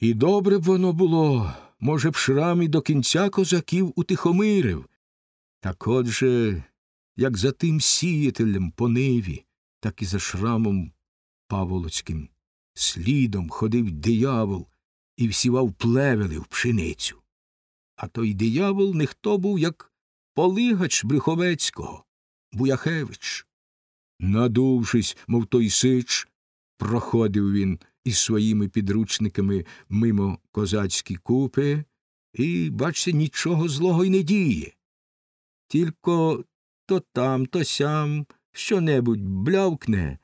І добре б воно було, може б шрам і до кінця козаків утихомирив. Так отже, як за тим сіятелем по ниві, так і за шрамом Паволоцьким. Слідом ходив диявол і всівав плевели в пшеницю. А той диявол не хто був, як полигач Брюховецького, Буяхевич. Надувшись, мов той сич, проходив він із своїми підручниками мимо козацькі купи, і, бачте, нічого злого й не діє. Тільки то там, то сям що небудь блявкне,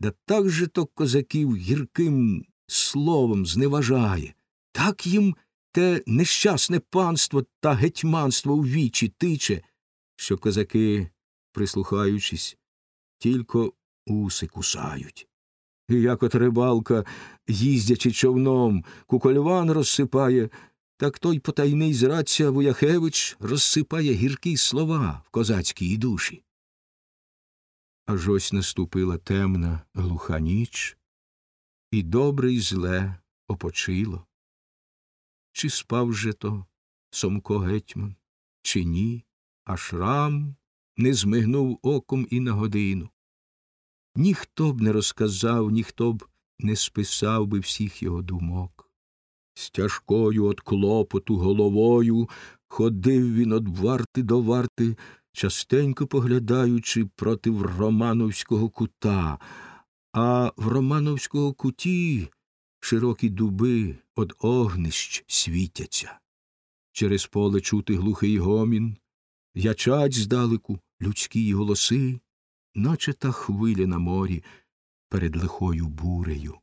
да так же то козаків гірким словом зневажає, так їм те нещасне панство та гетьманство у вічі тиче, що козаки, прислухаючись, тільки уси кусають. І як от рибалка, їздячи човном, кукольван розсипає, так той потайний зрадця Вояхевич розсипає гіркі слова в козацькій душі. Аж ось наступила темна глуха ніч, і добре й зле опочило. Чи спав же то Сомко гетьман, чи ні, а шрам не змигнув оком і на годину. Ніхто б не розказав, ніхто б не списав би всіх його думок. З тяжкою от клопоту головою ходив він од варти до варти, частенько поглядаючи проти Романовського кута, а в Романовського куті широкі дуби од огнищ світяться. Через поле чути глухий гомін, ячать здалеку людські голоси, наче та хвиля на морі перед лихою бурею.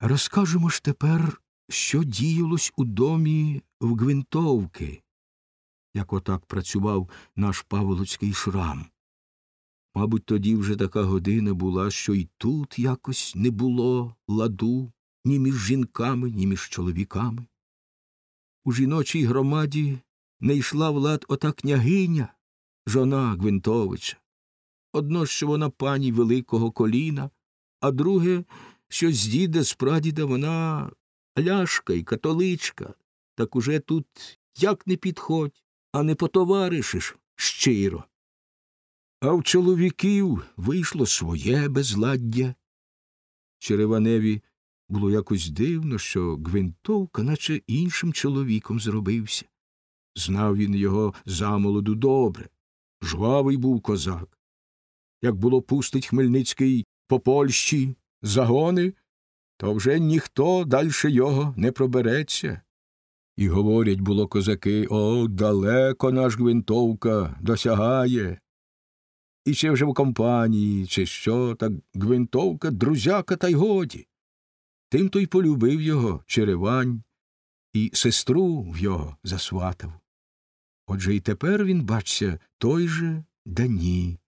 Розкажемо ж тепер, що діялось у домі в Гвинтовки, як отак працював наш Паволоцький шрам. Мабуть, тоді вже така година була, що й тут якось не було ладу ні між жінками, ні між чоловіками. У жіночій громаді не йшла влад ота княгиня, жона Гвинтовича. Одно, що вона пані великого коліна, а друге, що з діда, з прадіда вона ляшка й католичка, так уже тут як не підходь, а не потоваришиш щиро. А в чоловіків вийшло своє безладдя. Череваневі було якось дивно, що Гвинтовка, наче іншим чоловіком зробився. Знав він його замолоду добре. Жвавий був козак. Як було пустить Хмельницький по Польщі загони, то вже ніхто дальше його не пробереться. І говорять було козаки о, далеко наш Гвинтовка досягає. І чи вже в компанії, чи що, так Гвинтовка друзяка та й годі. Тим то й полюбив його Черевань, і сестру в його засватав. Отже й тепер він, бачся, той же да ні.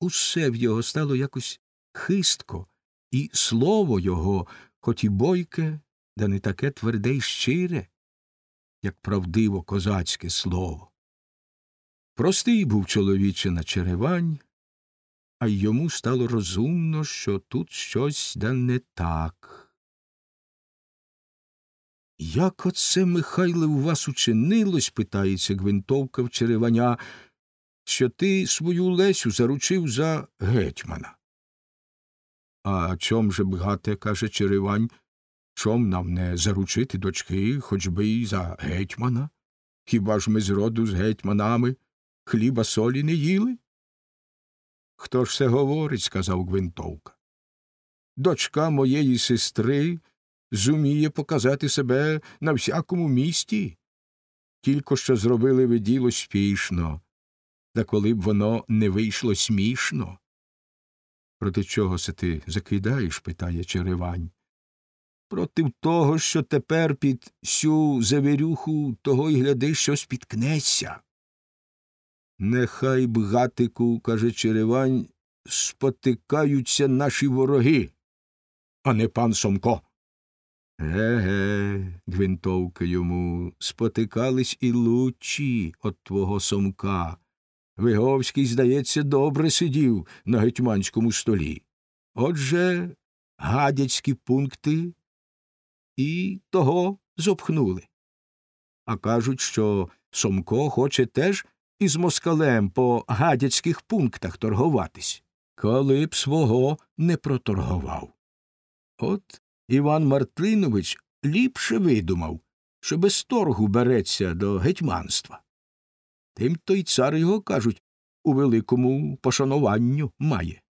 Усе в його стало якось хистко, і слово його, хоч і бойке, да не таке тверде й щире, як правдиво козацьке слово. Простий був чоловіче на Черевань, а й йому стало розумно, що тут щось да не так. Як оце, Михайле, у вас учинилось, питається Гвинтовка в Череваня, що ти свою Лесю заручив за гетьмана? А чом же б, гате, каже Черевань, чом нам не заручити дочки, хоч би й за гетьмана? Хіба ж ми з роду з гетьманами хліба солі не їли? Хто ж це говорить, сказав Гвинтовка. Дочка моєї сестри зуміє показати себе на всякому місті. Тільки що зробили ви діло спішно, та коли б воно не вийшло смішно. Проти чого се ти закидаєш? питає Черевань. Проти того, що тепер під сю завірюху того й гляди, що спіткнеться. Нехай б, гатику, каже Черевань, спотикаються наші вороги, а не пан Сомко. Ге-ге, гвинтовка йому, спотикались і лучі от твого Сомка. Виговський, здається, добре сидів на гетьманському столі. Отже, гадяцькі пункти і того зопхнули. А кажуть, що Сомко хоче теж із москалем по гадяцьких пунктах торгуватись, коли б свого не проторгував. От Іван Мартинович ліпше видумав, що без торгу береться до гетьманства. Тим то й цар його, кажуть, у великому пошануванню має.